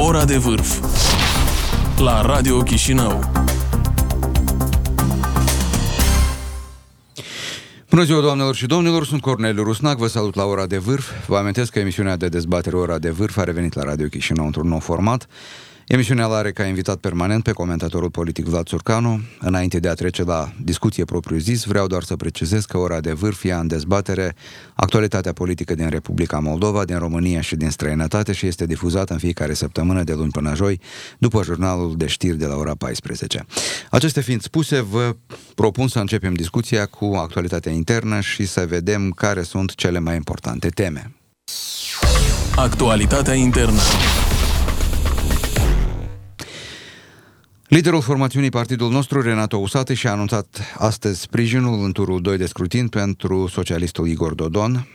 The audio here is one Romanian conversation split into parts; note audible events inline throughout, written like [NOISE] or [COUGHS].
Ora de vârf la Radio Chișinău. Bună ziua, doamnelor și domnilor, sunt Corneliu Rusnac, vă salut la Ora de Vârf. Vă amintesc că emisiunea de dezbatere Ora de Vârf a revenit la Radio Chișinău într-un nou format. Emisiunea la are ca invitat permanent pe comentatorul politic Vlad Surcanu. Înainte de a trece la discuție propriu-zis, vreau doar să precizez că ora de vârf ia în dezbatere actualitatea politică din Republica Moldova, din România și din străinătate și este difuzată în fiecare săptămână de luni până joi, după jurnalul de știri de la ora 14. Acestea fiind spuse, vă propun să începem discuția cu actualitatea internă și să vedem care sunt cele mai importante teme. Actualitatea internă. Liderul formațiunii partidul nostru, Renato Usate, și-a anunțat astăzi sprijinul în turul 2 de scrutin pentru socialistul Igor Dodon.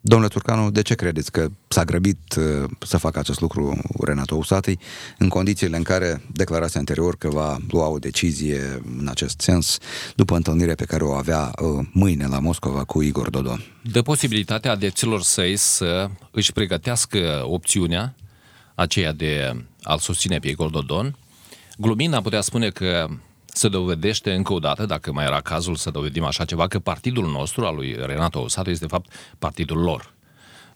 Domnule Turcanu, de ce credeți că s-a grăbit uh, să facă acest lucru Renato Usatei în condițiile în care declarase anterior că va lua o decizie în acest sens după întâlnirea pe care o avea uh, mâine la Moscova cu Igor Dodon? De posibilitatea adepților săi să își pregătească opțiunea aceea de a-l susține pe Igor Dodon, Glumind, am putea spune că se dovedește încă o dată, dacă mai era cazul să dovedim așa ceva, că partidul nostru, al lui Renato Osatu, este de fapt partidul lor.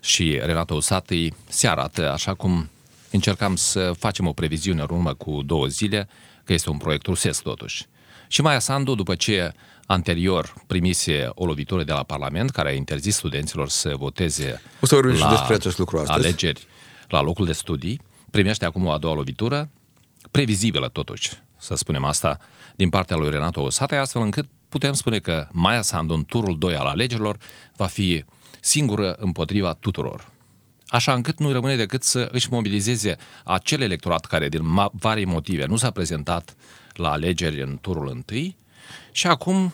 Și Renato Osatu se arată așa cum încercam să facem o previziune în urmă cu două zile, că este un proiect rusesc totuși. Și Maia Sandu, după ce anterior primise o lovitură de la Parlament care a interzis studenților să voteze o să la și despre acest lucru astăzi. alegeri la locul de studii, primește acum o a doua lovitură, previzibilă totuși, să spunem asta, din partea lui Renato Osate, astfel încât putem spune că Maia Sandu în turul 2 al alegerilor va fi singură împotriva tuturor. Așa încât nu rămâne decât să își mobilizeze acel electorat care din vari motive nu s-a prezentat la alegeri în turul întâi și acum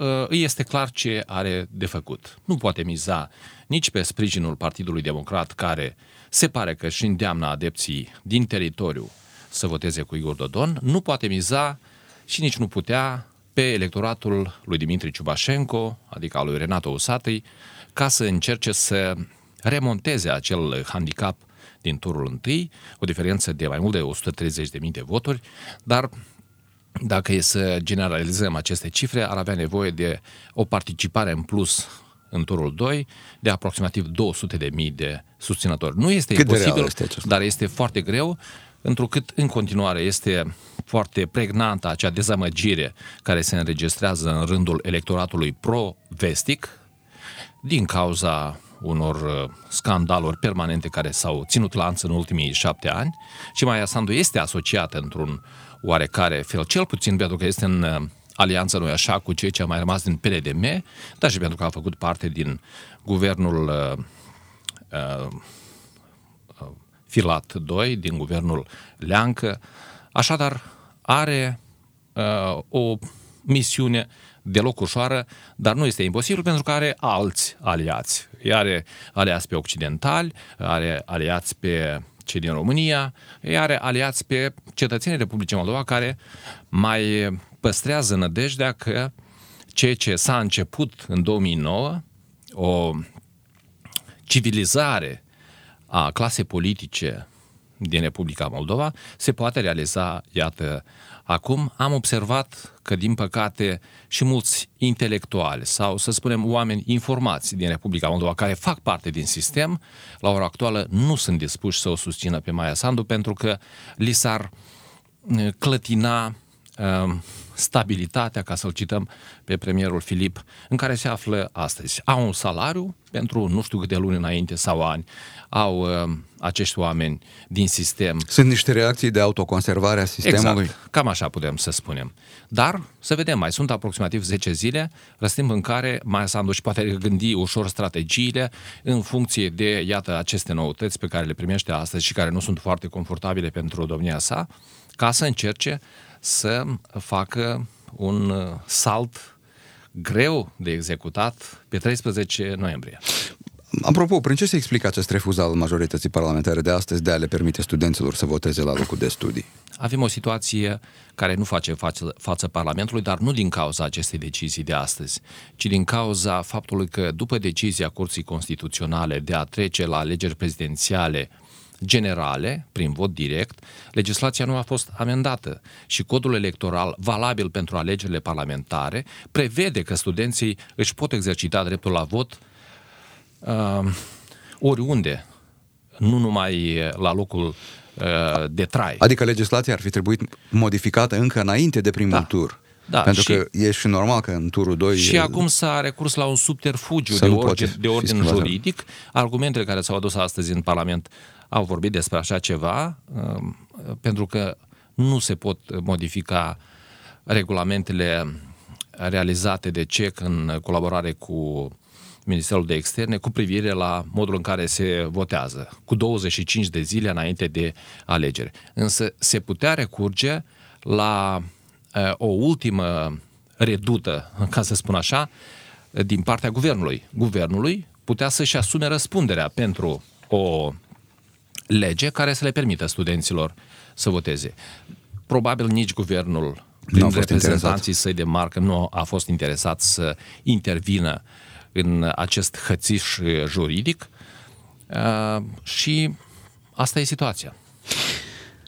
ă, îi este clar ce are de făcut. Nu poate miza nici pe sprijinul Partidului Democrat care se pare că își îndeamnă adepții din teritoriu să voteze cu Igor Dodon, nu poate miza și nici nu putea pe electoratul lui Dimitri Ciubașenko, adică al lui Renato Usatăi, ca să încerce să remonteze acel handicap din turul întâi, o diferență de mai mult de 130.000 de voturi, dar dacă e să generalizăm aceste cifre, ar avea nevoie de o participare în plus în turul 2 de aproximativ 200.000 de susținători. Nu este Cât imposibil, este dar este foarte greu întrucât în continuare este foarte pregnantă acea dezamăgire care se înregistrează în rândul electoratului pro-vestic din cauza unor uh, scandaluri permanente care s-au ținut lanț în ultimii șapte ani. Și Maia Sandu este asociată într-un oarecare fel, cel puțin pentru că este în uh, alianță, noi așa, cu cei ce au mai rămas din PLDM, dar și pentru că a făcut parte din guvernul uh, uh, Filat 2 din guvernul Leancă. Așadar, are uh, o misiune deloc ușoară, dar nu este imposibil pentru că are alți aliați. Are aliați pe occidentali, are aliați pe cei din România, are aliați pe cetățenii Republicii Moldova care mai păstrează nădejdea că ceea ce s-a început în 2009, o civilizare a clasei politice din Republica Moldova se poate realiza, iată, acum. Am observat că, din păcate, și mulți intelectuali sau, să spunem, oameni informați din Republica Moldova care fac parte din sistem, la ora actuală nu sunt dispuși să o susțină pe Maia Sandu pentru că li s-ar uh, clătina uh, stabilitatea, ca să-l cităm pe premierul Filip, în care se află astăzi. Au un salariu pentru nu știu câte luni înainte sau ani, au uh, acești oameni din sistem. Sunt niște reacții de autoconservare a sistemului? Exact, cam așa putem să spunem. Dar, să vedem, mai sunt aproximativ 10 zile, răstimp în care mai Sandu și poate gândi ușor strategiile în funcție de, iată, aceste noutăți pe care le primește astăzi și care nu sunt foarte confortabile pentru domnia sa, ca să încerce să facă un uh, salt greu de executat pe 13 noiembrie. Apropo, prin ce se explică acest refuz al majorității parlamentare de astăzi de a le permite studenților să voteze la locul de studii? Avem o situație care nu face față, față Parlamentului, dar nu din cauza acestei decizii de astăzi, ci din cauza faptului că după decizia Curții Constituționale de a trece la alegeri prezidențiale generale, prin vot direct, legislația nu a fost amendată și codul electoral valabil pentru alegerile parlamentare prevede că studenții își pot exercita dreptul la vot uh, oriunde, nu numai la locul uh, de trai. Adică legislația ar fi trebuit modificată încă înainte de primul Da. tur. Da, Pentru și- că e și normal că în turul 2 Și acum s-a recurs la un subterfugiu Să de, nu orice, poate de fi ordin schimbată. juridic. Argumentele care s-au adus astăzi în Parlament au vorbit despre așa ceva, um, pentru că nu se pot modifica regulamentele realizate de CEC în colaborare cu Ministerul de Externe cu privire la modul în care se votează, cu 25 de zile înainte de alegere. Însă se putea recurge la uh, o ultimă redută, ca să spun așa, din partea guvernului. Guvernului putea să-și asume răspunderea pentru o lege care să le permită studenților să voteze. Probabil nici guvernul, prin a fost reprezentanții săi de marcă, nu a fost interesat să intervină în acest hățiș juridic uh, și asta e situația.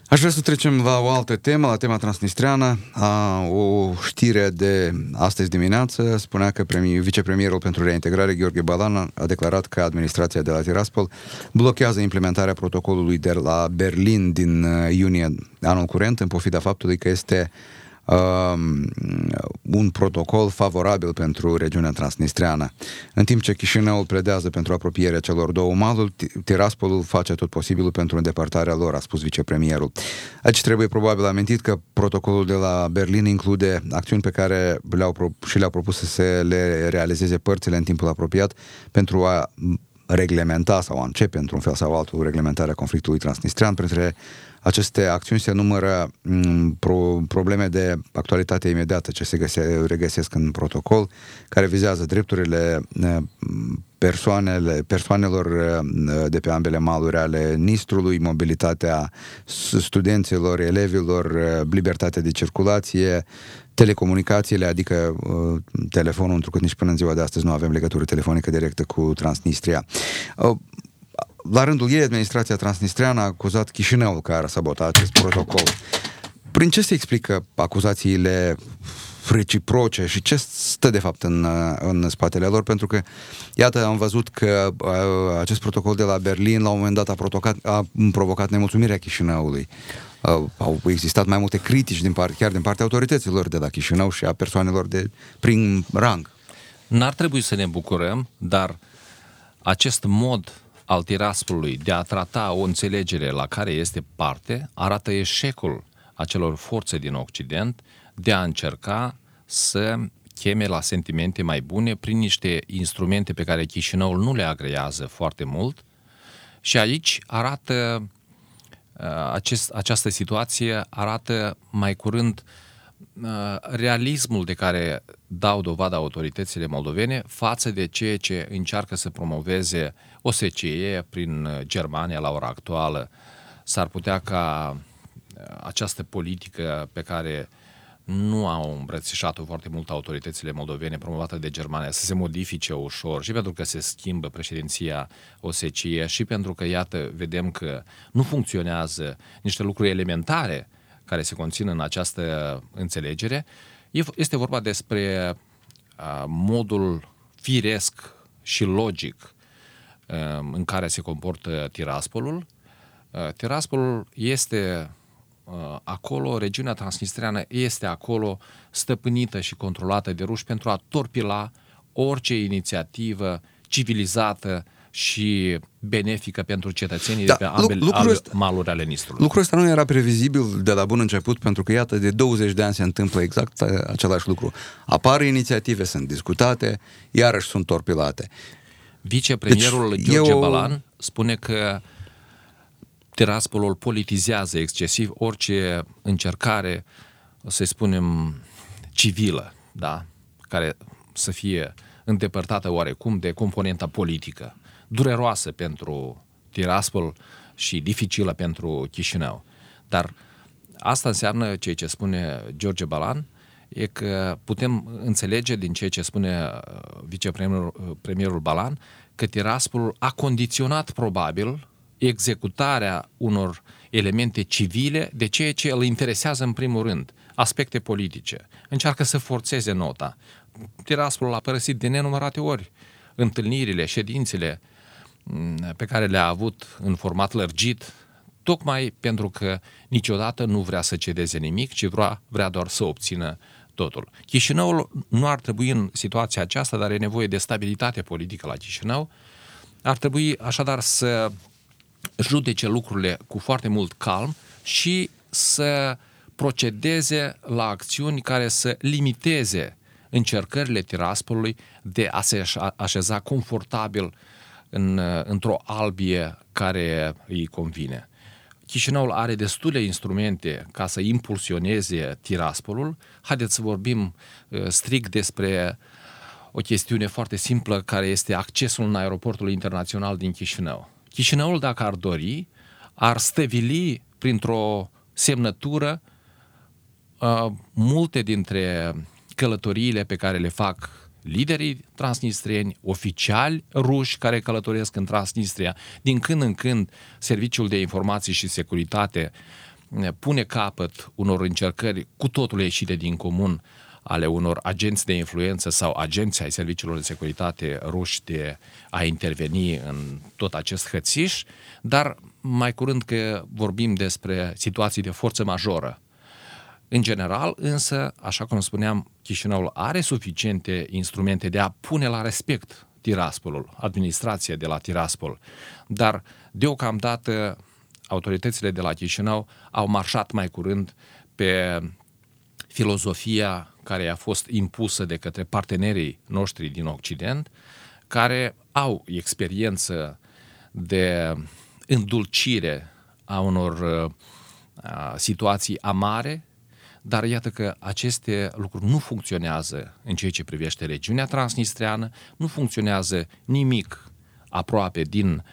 Aș vrea să trecem la o altă temă, la tema transnistreană. A, o știre de astăzi dimineață spunea că premi- vicepremierul pentru reintegrare, Gheorghe Balan, a declarat că administrația de la Tiraspol blochează implementarea protocolului de la Berlin din uh, iunie anul curent, în pofida faptului că este um, un protocol favorabil pentru regiunea transnistreană. În timp ce Chișinăul pledează pentru apropierea celor două maluri, Ti- Tiraspolul face tot posibilul pentru îndepărtarea lor, a spus vicepremierul. Aici trebuie probabil amintit că protocolul de la Berlin include acțiuni pe care le-au pro- și le-au propus să se le realizeze părțile în timpul apropiat pentru a reglementa sau a începe într-un fel sau altul reglementarea conflictului transnistrean. Printre aceste acțiuni se numără m, pro, probleme de actualitate imediată ce se găse, regăsesc în protocol, care vizează drepturile eh, persoanele, persoanelor eh, de pe ambele maluri ale Nistrului, mobilitatea s- studenților, elevilor, eh, libertatea de circulație, telecomunicațiile, adică uh, telefonul, întrucât nici până în ziua de astăzi nu avem legătură telefonică directă cu Transnistria. Uh, la rândul ei, administrația transnistreană a acuzat Chișinăul că ar sabota acest protocol. Prin ce se explică acuzațiile reciproce și ce stă de fapt în, uh, în spatele lor? Pentru că, iată, am văzut că uh, acest protocol de la Berlin la un moment dat a, provocat, a provocat nemulțumirea Chișinăului. Uh, au existat mai multe critici din part, chiar din partea autorităților de la Chișinău și a persoanelor de prin rang. N-ar trebui să ne bucurăm, dar acest mod al Tiraspolului de a trata o înțelegere la care este parte arată eșecul acelor forțe din Occident de a încerca să cheme la sentimente mai bune prin niște instrumente pe care Chișinăul nu le agrează foarte mult și aici arată uh, acest, această situație arată mai curând uh, realismul de care dau dovadă autoritățile moldovene față de ceea ce încearcă să promoveze OSCE prin uh, Germania la ora actuală. S-ar putea ca uh, această politică pe care nu au îmbrățișat-o foarte mult autoritățile moldovene promovată de Germania să se modifice ușor și pentru că se schimbă președinția OSCE și pentru că, iată, vedem că nu funcționează niște lucruri elementare care se conțin în această înțelegere, e- este vorba despre a, modul firesc și logic a, în care se comportă Tiraspolul. A, Tiraspolul este uh, acolo, regiunea transnistreană este acolo stăpânită și controlată de ruși pentru a torpila orice inițiativă civilizată și benefică pentru cetățenii Da, de pe lu- ambele lucrul ale ăsta- maluri ale Nistrului. Lucrul ăsta nu era previzibil de la bun început, pentru că, iată, de 20 de ani se întâmplă exact uh, același lucru. Apar inițiative, sunt discutate, iarăși sunt torpilate. Vicepremierul Deci, deci, George e o- Balan spune că Tiraspolul politizează excesiv orice încercare, să spunem, civilă, da? care să fie îndepărtată oarecum de componenta politică, dureroasă pentru Tiraspol și dificilă pentru Chișinău. Dar asta înseamnă ceea ce spune George Balan, e că putem înțelege din ceea ce spune uh, vicepremierul uh, premierul Balan că Tiraspolul a condiționat probabil executarea unor elemente civile de ceea ce îl interesează în primul rând, aspecte politice. Încearcă să forțeze nota. Tiraspol a părăsit de nenumărate ori întâlnirile, ședințele mm, pe care le-a avut în format lărgit, tocmai pentru că niciodată nu vrea să cedeze nimic, ci vrea, vrea doar să obțină totul. Chișinăul nu ar trebui în situația aceasta, dar e nevoie de stabilitate politică la Chișinău, ar trebui așadar să judece lucrurile cu foarte mult calm și să procedeze la acțiuni care să limiteze încercările Tiraspolului de a se așeza confortabil în, într-o albie care îi convine. Chișinăul are destule instrumente ca să impulsioneze Tiraspolul. Haideți să vorbim uh, strict despre o chestiune foarte simplă care este accesul în aeroportul internațional din Chișinău. Chișinăul, dacă ar dori, ar stăvili printr-o semnătură uh, multe dintre călătoriile pe care le fac liderii transnistrieni, oficiali ruși care călătoresc în Transnistria. Din când în când, Serviciul de Informații și Securitate uh, pune capăt unor încercări cu totul ieșite din comun ale unor agenți de influență sau agenți ai serviciilor de securitate ruși de a interveni în tot acest hățiș, dar mai curând că vorbim despre situații de forță majoră. În general, însă, așa cum spuneam, Chișinăul are suficiente instrumente de a pune la respect Tiraspolul, administrația de la Tiraspol, dar deocamdată autoritățile de la Chișinău au marșat mai curând pe filozofia care a fost impusă de către partenerii noștri din Occident, care au experiență de îndulcire a unor uh, situații amare, dar iată că aceste lucruri nu funcționează în ceea ce privește regiunea transnistreană, nu funcționează nimic aproape din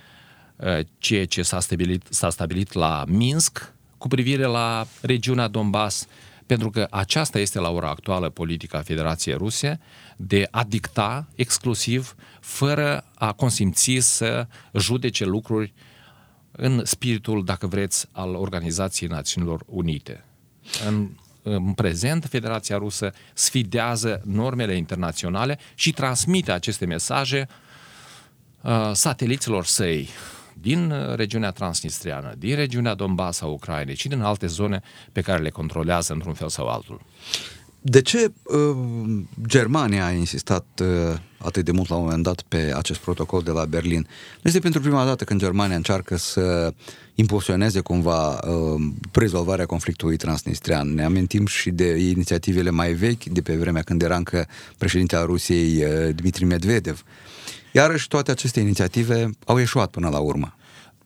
uh, ceea ce s-a stabilit, s-a stabilit la Minsk cu privire la regiunea Donbass, pentru că aceasta este la ora actuală politica Federației Ruse de a dicta exclusiv, fără a consimți să judece lucruri în spiritul, dacă vreți, al Organizației Națiunilor Unite. În, în prezent, Federația Rusă sfidează normele internaționale și transmite aceste mesaje uh, sateliților săi, din uh, regiunea transnistriană, din regiunea Donbass a Ucrainei și din alte zone pe care le controlează într-un fel sau altul. De ce uh, Germania a insistat uh, atât de mult la un moment dat pe acest protocol de la Berlin? Nu este pentru prima dată când Germania încearcă să impulsioneze cumva uh, rezolvarea conflictului transnistrian. Ne amintim și de inițiativele mai vechi, de pe vremea când era încă președintele Rusiei uh, Dmitri Medvedev. Uh, Iarăși toate aceste inițiative au ieșuat până la urmă.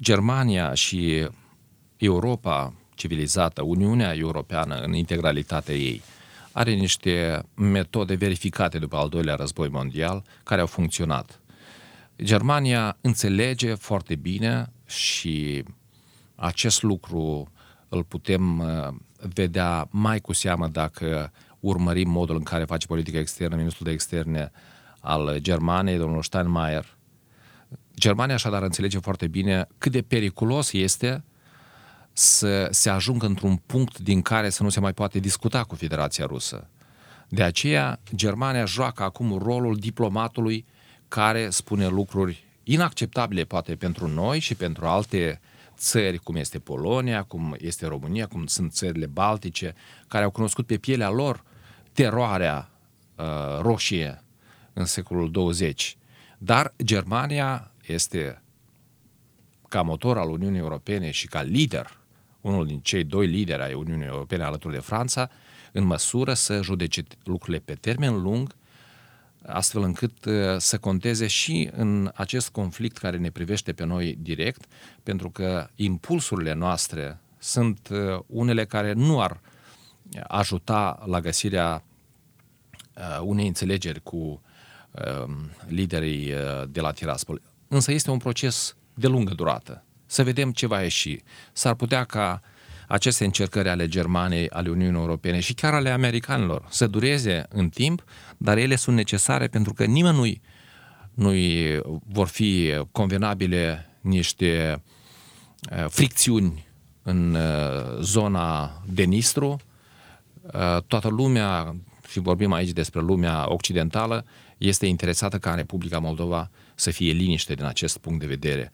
Germania și Europa civilizată, Uniunea Europeană în integralitatea ei, are niște metode verificate după al doilea război mondial care au funcționat. Germania înțelege foarte bine și acest lucru îl putem uh, vedea mai cu seamă dacă urmărim modul în care face politică externă ministrul de externe al Germaniei, domnul Steinmeier. Germania așadar înțelege foarte bine cât de periculos este să se ajungă într-un punct din care să nu se mai poate discuta cu Federația Rusă. De aceea, Germania joacă acum rolul diplomatului care spune lucruri inacceptabile poate pentru noi și pentru alte țări, cum este Polonia, cum este România, cum sunt țările baltice, care au cunoscut pe pielea lor teroarea uh, roșie în secolul 20. Dar Germania este ca motor al Uniunii Europene și ca lider, unul din cei doi lideri ai Uniunii Europene alături de Franța, în măsură să judece lucrurile pe termen lung, astfel încât uh, să conteze și în acest conflict care ne privește pe noi direct, pentru că impulsurile noastre sunt uh, unele care nu ar ajuta la găsirea uh, unei înțelegeri cu Um, liderii uh, de la Tiraspol. Însă este un proces de lungă durată. Să vedem ce va ieși. S-ar putea ca aceste încercări ale Germaniei, ale Uniunii Europene și chiar ale americanilor să dureze în timp, dar ele sunt necesare pentru că nimănui nu vor fi convenabile niște fricțiuni în zona de Nistru. Toată lumea, și vorbim aici despre lumea occidentală, este interesată ca în Republica Moldova să fie liniște din acest punct de vedere.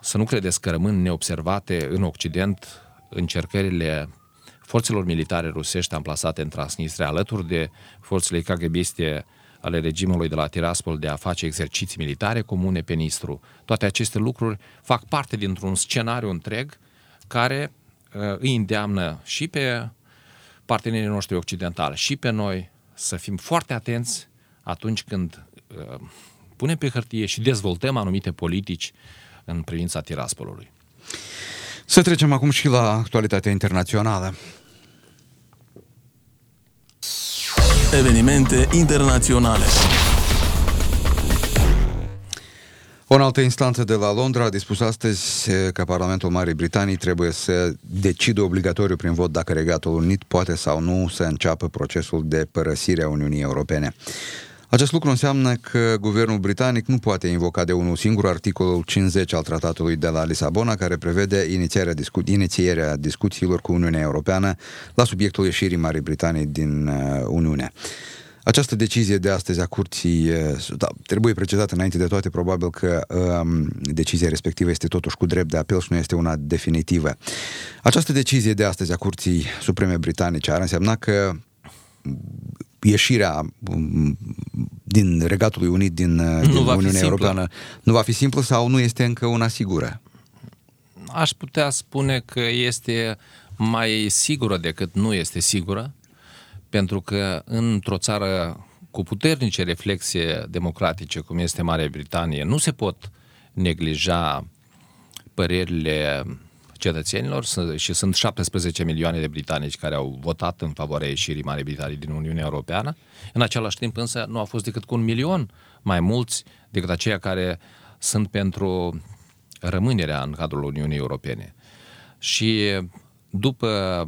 Să nu credeți că rămân neobservate în Occident încercările forțelor militare rusești amplasate în Transnistria, alături de forțele KGBiste ale regimului de la Tiraspol de a face exerciții militare comune pe Nistru. Toate aceste lucruri fac parte dintr-un scenariu întreg care uh, îi îndeamnă și pe partenerii noștri occidentali și pe noi să fim foarte atenți atunci când uh, punem pe hârtie și dezvoltăm anumite politici în privința Tiraspolului. Să trecem acum și la actualitatea internațională. Evenimente internaționale. O altă instanță de la Londra a dispus astăzi că Parlamentul Marii Britanii trebuie să decidă obligatoriu prin vot dacă Regatul Unit poate sau nu să înceapă procesul de părăsire a Uniunii Europene. Acest lucru înseamnă că guvernul britanic nu poate invoca de unul singur articolul 50 al tratatului de la Lisabona, care prevede inițierea, discu- inițierea discuțiilor cu Uniunea Europeană la subiectul ieșirii Marii Britanii din uh, Uniune. Această decizie de astăzi a curții, uh, da, trebuie precizată înainte de toate, probabil că um, decizia respectivă este totuși cu drept de apel și nu este una definitivă. Această decizie de astăzi a curții supreme britanice ar însemna că ieșirea um, din Regatul Unit din, uh, din Uniunea Europeană nu va fi simplu sau nu este încă una sigură? Aș putea spune că este mai sigură decât nu este sigură, pentru că într-o țară cu puternice reflexie democratice, cum este Marea Britanie, nu se pot neglija părerile cetățenilor și sunt 17 milioane de britanici care au votat în favoarea ieșirii Marii Britanii din Uniunea Europeană. În același timp însă nu au fost decât cu un milion mai mulți decât aceia care sunt pentru rămânerea în cadrul Uniunii Europene. Și după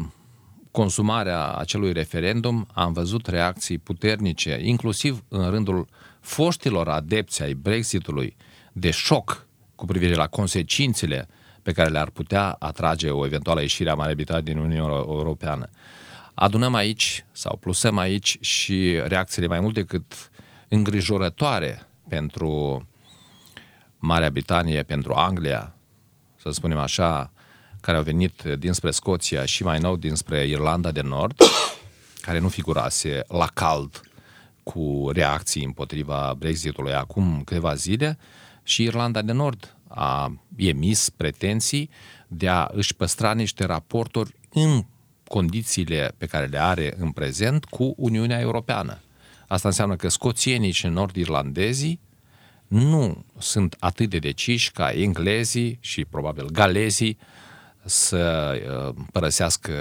consumarea acelui referendum am văzut reacții puternice, inclusiv în rândul foștilor adepți ai Brexitului, de șoc cu privire la consecințele pe care le-ar putea atrage o eventuală ieșire a Marii Britanii din Uniunea Europeană. Adunăm aici sau plusăm aici și reacțiile mai mult decât îngrijorătoare pentru Marea Britanie, pentru Anglia, să spunem așa, care au venit dinspre Scoția și mai nou dinspre Irlanda de Nord, [COUGHS] care nu figurase la cald cu reacții împotriva Brexitului acum câteva zile, și Irlanda de Nord a emis pretenții de a își păstra niște raporturi în condițiile pe care le are în prezent cu Uniunea Europeană. Asta înseamnă că scoțienii și nord-irlandezii nu sunt atât de deciși ca englezii și probabil galezii să uh, părăsească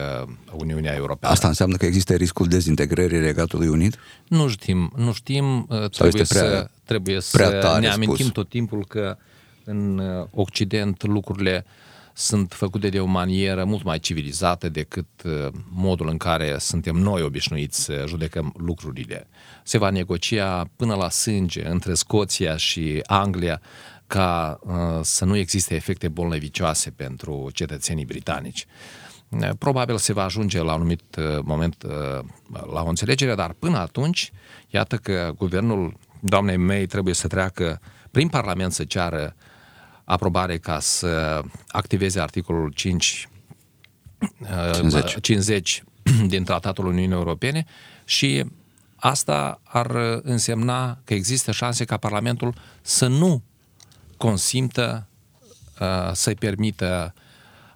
Uniunea Europeană. Asta înseamnă că există riscul dezintegrării Regatului Unit? Nu știm, nu știm, uh, trebuie prea, să, trebuie să ne amintim spus. tot timpul că uh, în uh, Occident lucrurile sunt făcute de o manieră mult mai civilizată decât uh, modul în care suntem noi obișnuiți să judecăm lucrurile. Se va negocia până la sânge între Scoția și Anglia ca uh, să nu existe efecte bolnăvicioase pentru cetățenii britanici. Probabil se va ajunge la un anumit moment la o înțelegere, dar până atunci, iată că guvernul doamnei May trebuie să treacă prin Parlament să ceară uh, aprobare ca să activeze articolul 5 50. 50 din Tratatul Uniunii Europene și asta ar însemna că există șanse ca Parlamentul să nu consimtă uh, să-i permită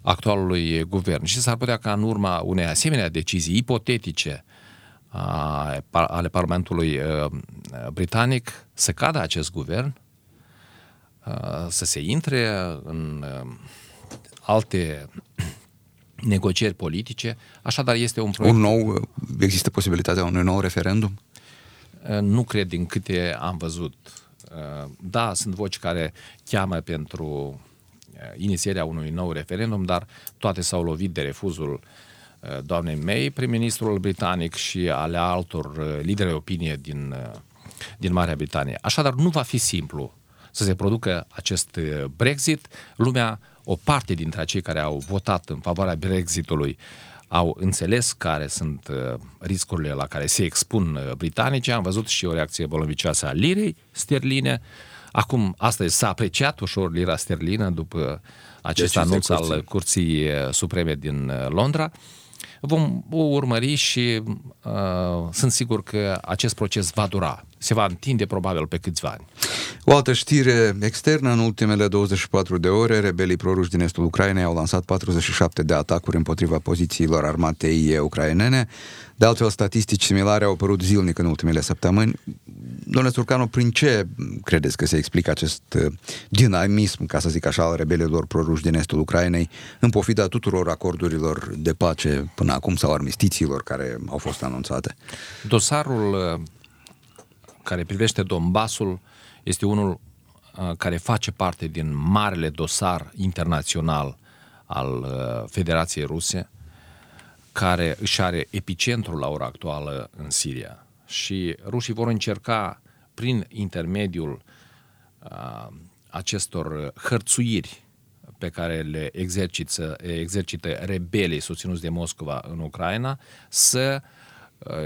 actualului guvern. Și s-ar putea ca în urma unei asemenea decizii ipotetice ale Parlamentului uh, britanic să cadă acest guvern Uh, să se intre în uh, alte [CLEARS THROAT] negocieri politice, așadar este un proiect... Un nou, există posibilitatea unui nou referendum? Uh, nu cred din câte am văzut. Da, sunt voci care cheamă pentru inițierea unui nou referendum, dar toate s-au lovit de refuzul doamnei May, prim-ministrul britanic și ale altor lideri opinie din, din Marea Britanie. Așadar, nu va fi simplu să se producă acest uh, Brexit, lumea o parte dintre cei care au votat în favoarea Brexitului au înțeles care sunt uh, riscurile la care se expun uh, britanice. Am văzut și o reacție bolăvicioasă a lirei sterline. Acum, astăzi s-a apreciat ușor lira sterlină după acest anunț al Curții Supreme din Londra. Vom urmări și uh, sunt sigur că acest proces va dura. Se va întinde probabil pe câțiva ani. O altă știre externă, în ultimele 24 de ore, rebelii proruși din estul Ucrainei au lansat 47 de atacuri împotriva pozițiilor armatei ucrainene. De altfel, statistici similare au apărut zilnic în ultimele săptămâni. Domnule Turcanu, prin ce credeți că se explică acest uh, dinamism, ca să zic așa, al rebelilor proruși din estul Ucrainei, în pofida tuturor acordurilor de pace până acum sau armistițiilor care au fost anunțate? Dosarul uh, care privește Donbasul este unul uh, care face parte din marele dosar internațional al Federației Ruse, care își are epicentrul la ora actuală în Siria. Și rușii vor încerca, prin intermediul uh, acestor hărțuiri pe care le exercită, exercită rebelii susținuți de Moscova în Ucraina, să uh,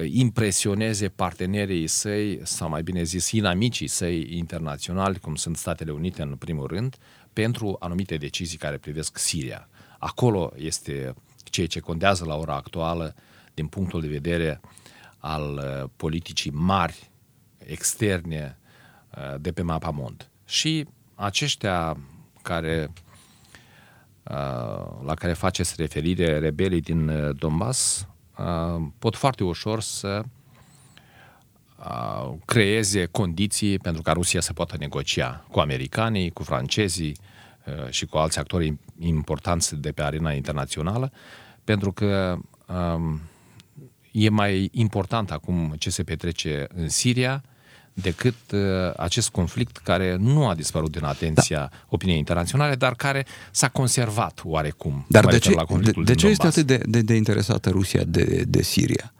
impresioneze partenerii săi, sau mai bine zis, inamicii săi internaționali, cum sunt Statele Unite în primul rând, pentru anumite decizii care privesc Siria. Acolo este ceea ce contează la ora actuală din punctul de vedere al uh, politicii mari, externe, uh, de pe mapamond. Și aceștia care uh, la care faceți referire rebelii din Donbass pot foarte ușor să creeze condiții pentru ca Rusia să poată negocia cu americanii, cu francezii și cu alți actori importanți de pe arena internațională, pentru că um, e mai important acum ce se petrece în Siria decât uh, acest conflict care nu a dispărut din atenția da. opiniei internaționale, dar care s-a conservat oarecum. Dar de ce, la de, de ce este atât de, de, de interesată Rusia de, de Siria?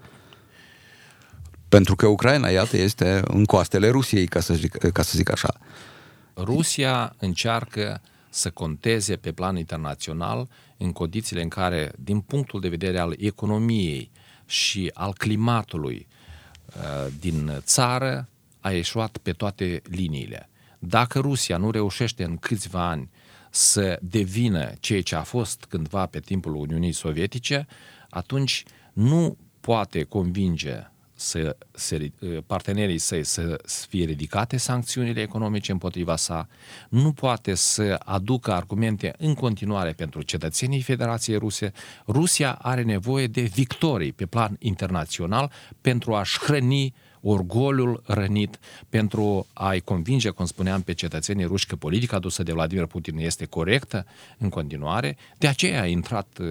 Pentru că Ucraina, iată, este în coastele Rusiei, ca să zic, ca să zic așa. Rusia încearcă să conteze pe plan internațional în condițiile în care, din punctul de vedere al economiei și al climatului uh, din țară, a ieșuat pe toate liniile. Dacă Rusia nu reușește în câțiva ani să devină ceea ce a fost cândva pe timpul Uniunii Sovietice, atunci nu poate convinge să se, uh, partenerii săi să fie ridicate sancțiunile economice împotriva sa, nu poate să aducă argumente în continuare pentru cetățenii Federației Ruse. Rusia are nevoie de victorii pe plan internațional pentru a-și hrăni orgoliul rănit pentru a-i convinge, cum spuneam, pe cetățenii ruși că politica adusă de Vladimir Putin este corectă în continuare. De aceea a intrat uh,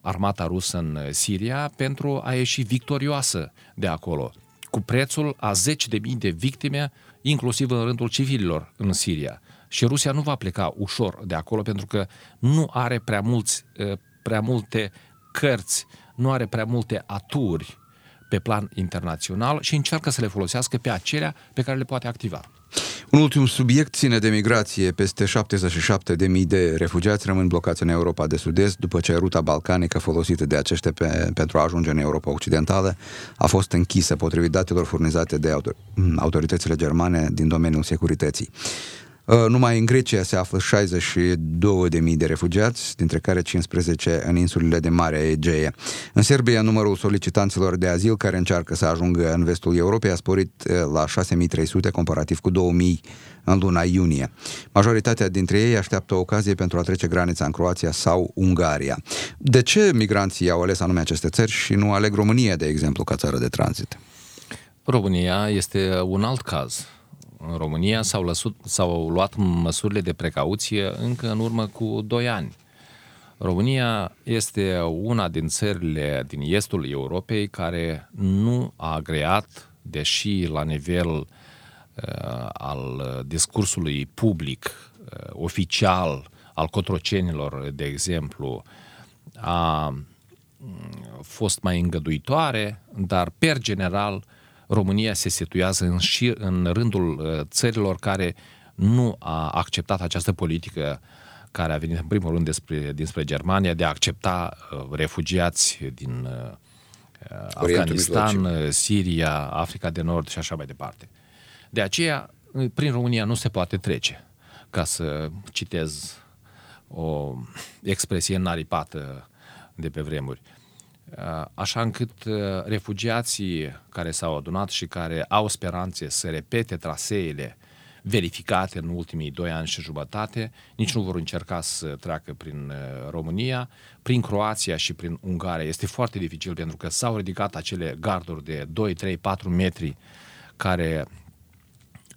armata rusă în Siria pentru a ieși victorioasă de acolo, cu prețul a zeci de mii de victime, inclusiv în rândul civililor în Siria. Și Rusia nu va pleca ușor de acolo pentru că nu are prea, mulți, prea multe cărți, nu are prea multe aturi pe plan internațional și încearcă să le folosească pe acelea pe care le poate activa. Un ultim subiect ține de migrație. Peste 77.000 de refugiați rămân blocați în Europa de Sud-Est după ce ruta balcanică folosită de aceștia pe, pentru a ajunge în Europa Occidentală a fost închisă potrivit datelor furnizate de autor- autoritățile germane din domeniul securității. Uh, numai în Grecia se află 62.000 de refugiați, dintre care 15 în insulele de Mare Egee. În Serbia, numărul solicitanților de azil care încearcă să ajungă în vestul Europei a sporit uh, la 6.300 comparativ cu 2.000 în luna iunie. Majoritatea dintre ei așteaptă o ocazie pentru a trece granița în Croația sau Ungaria. De ce migranții au ales anume aceste țări și nu aleg România, de exemplu, ca țară de tranzit? România este un alt caz în România s-au, lăsut, s-au luat măsurile de precauție încă în urmă cu 2 ani. România este una din țările din estul Europei care nu a agreat, deși la nivel uh, al discursului public, uh, oficial, al cotrocenilor, de exemplu, a mm, fost mai îngăduitoare, dar per general uh, România se situează în, și în rândul uh, țărilor care nu a acceptat această politică care a venit în primul rând despre, dinspre Germania de a accepta uh, refugiați din uh, Afganistan, Mijlociu. Siria, Africa de Nord și așa mai departe. De aceea, prin România nu se poate trece, ca să citez o expresie înaripată de pe vremuri. Așa încât refugiații care s-au adunat și care au speranțe să repete traseele verificate în ultimii doi ani și jumătate, nici nu vor încerca să treacă prin România, prin Croația și prin Ungaria. Este foarte dificil pentru că s-au ridicat acele garduri de 2, 3, 4 metri care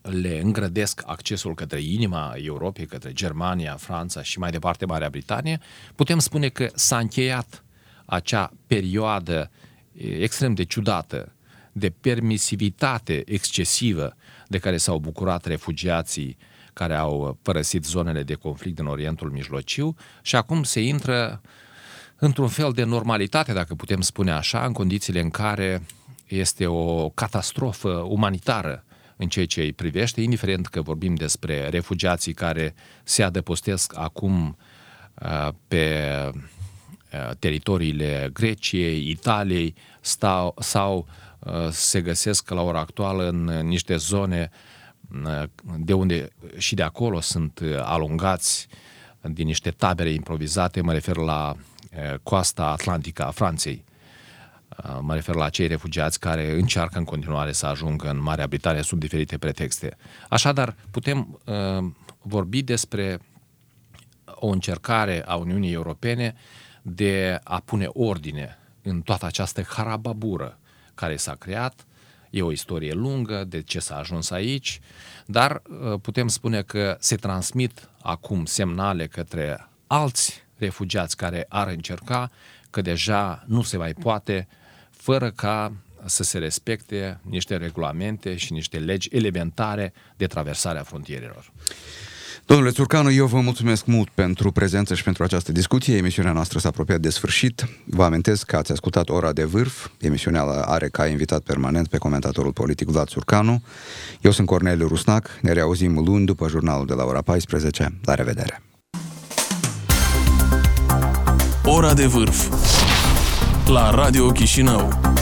le îngrădesc accesul către inima Europei, către Germania, Franța și mai departe Marea Britanie, putem spune că s-a încheiat acea perioadă extrem de ciudată de permisivitate excesivă de care s-au bucurat refugiații care au părăsit zonele de conflict din Orientul Mijlociu și acum se intră într-un fel de normalitate, dacă putem spune așa, în condițiile în care este o catastrofă umanitară în ceea ce îi privește, indiferent că vorbim despre refugiații care se adăpostesc acum uh, pe uh, teritoriile Greciei, Italiei stau, sau uh, se găsesc la ora actuală în niște zone de unde și de acolo sunt alungați din niște tabere improvizate, mă refer la coasta atlantică a Franței. Uh, mă refer la cei refugiați care încearcă în continuare să ajungă în Marea Britanie sub diferite pretexte. Așadar, putem uh, vorbi despre o încercare a Uniunii Europene de a pune ordine în toată această harababură care s-a creat. E o istorie lungă de ce s-a ajuns aici, dar uh, putem spune că se transmit acum semnale către alți refugiați care ar încerca că deja nu se mai poate uh, fără ca să se respecte niște regulamente și niște legi elementare de traversare a frontierelor. Domnule Țurcanu, eu vă mulțumesc mult pentru prezență și pentru această discuție. Emisiunea noastră s-a apropiat de sfârșit. Vă amintesc că ați ascultat Ora de Vârf. Emisiunea are ca invitat permanent pe comentatorul politic Vlad Țurcanu. Eu sunt Corneliu Rusnac. Ne reauzim luni după jurnalul de la ora 14. La revedere! Ora de Vârf la Radio Chișinău.